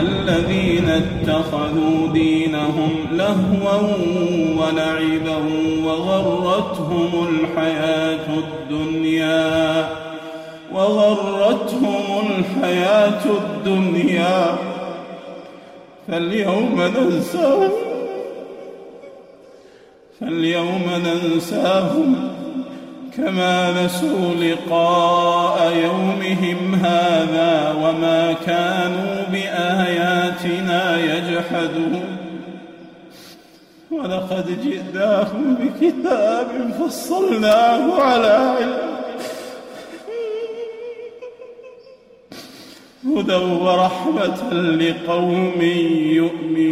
الذين اتخذوا دينهم لهوا ولعبا وغرتهم الحياة الدنيا وغرتهم الحياة الدنيا. فاليوم ننساهم فاليوم ننساهم. كما نسوا لقاء يومهم هذا وما كانوا بآياتنا يجحدون. ولقد جئناهم بكتاب فصلناه على علم. هدى ورحمة لقوم يؤمنون.